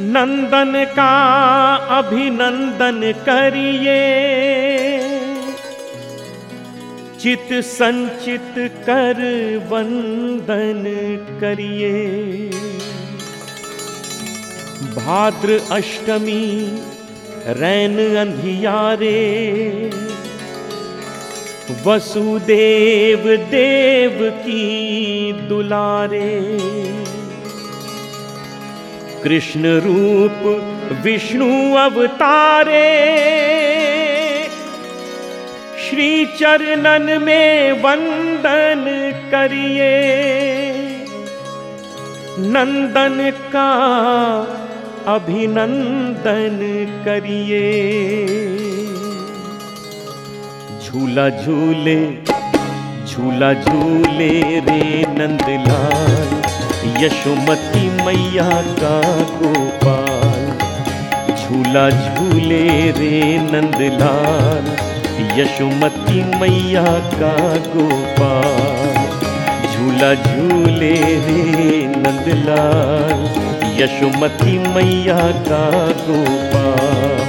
नंदन का अभिनंदन करिए। चित संचित कर वंदन करिए। भाद्र अष्टमी, रैन अंधियारे। वसुदेव देव की दुलारे। कृष्ण रूप विष्णु अवतारे। श्री चरणन में वंदन करिए। नंदन का अभिनंदन करिए। झूला झूले झूला झूले रे नंदलाल। यशोमती मैया का गोपाल। झूला झूले रे नंदलाल, यशोमती मैया का गोपाल। झूला झूले रे नंदलाल, यशोमती मैया का गोपाल।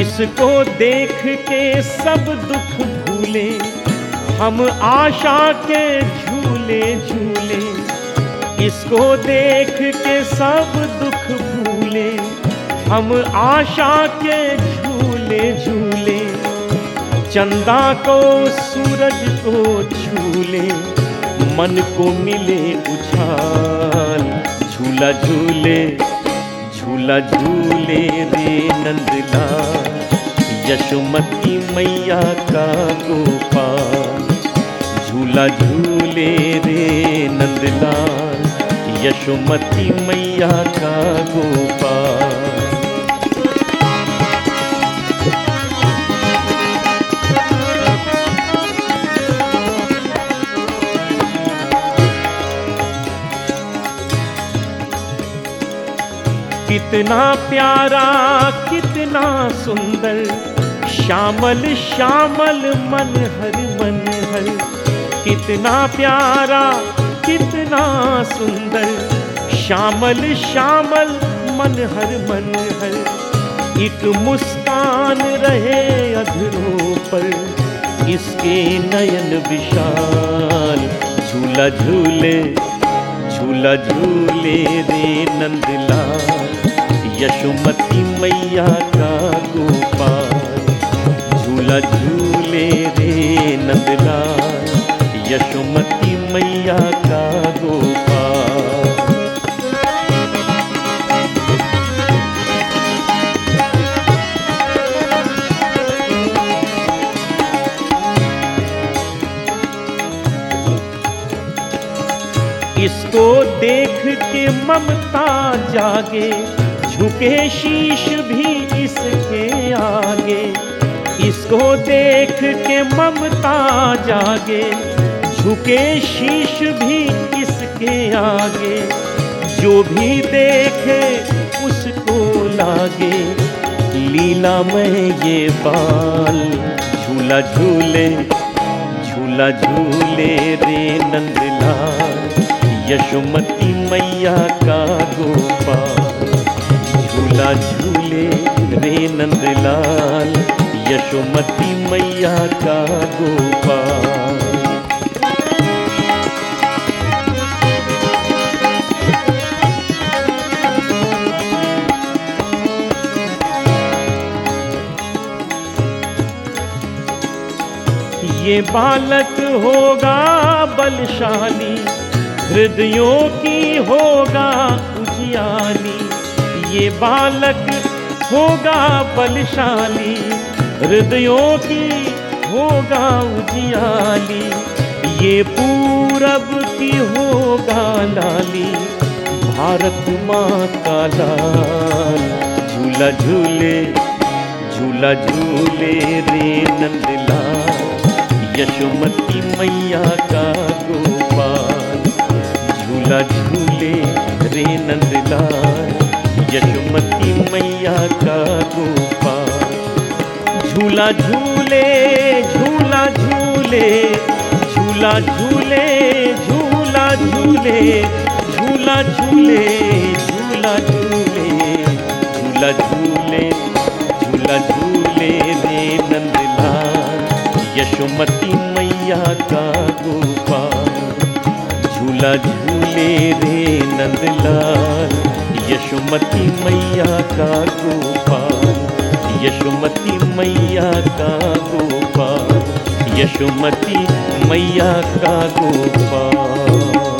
इसको देख के सब दुख भूले, हम आशा के झूले झूले। इसको देख के सब दुख भूले, हम आशा के झूले झूले। चंदा को सूरज को झूले मन को मिले उछाल। झूला झूले झूला झूले रे नंदलाल। यशोमती मैया का गोपाल झूला झूले रे नंदलाल, यशोमती मैया का गोपाल कितना प्यारा, कितना सुंदर श्यामल श्यामल मन हर मन हर। कितना प्यारा, कितना सुंदर। श्यामल श्यामल मन हर मन हर। एक मुस्कान रहे अधरों पर। इसके नयन विशाल झूला झूले झूला झूले रे नंदलाल। यशोमती मैया का झूला झूले रे नंदलाल, यशोमती मैया का गोपाल। इसको देख के ममता जागे, झुके शीश भी इसके आगे। इसको देख के ममता जागे, झुके शीश भी इसके आगे। जो भी देखे उसको लागे, लीला में ये बाल झूला झूले झूला झूले रे नंदलाल, यशोमती मैया का गोपाल। झूला झूले रे नंदलाल यशोमती मैया का गोपाल। ये बालक होगा बलशाली, हृदयों की होगा उजियाली। ये बालक होगा बलशाली हृदयों की होगा उजियाली। ये पूरब की होगा लाली। भारत माँ का लाल। झूला झूले झूला झूले रे नंदलाल यशोमती मैया का गोपाल। झूला झूले रे नंदलाल यशोमती मैया का गोपाल। झूला झूले झूला झूले झूला झूले झूला झूले झूला झूले झूला झूले झूला झूले झूला झूले रे नंदलाल, यशोमती मैया का गोपाल। झूला झूले रे नंदलाल, यशोमती मैया का गोपाल। यशोमती मैया का गोपा यशुमती मैया का गोपाल।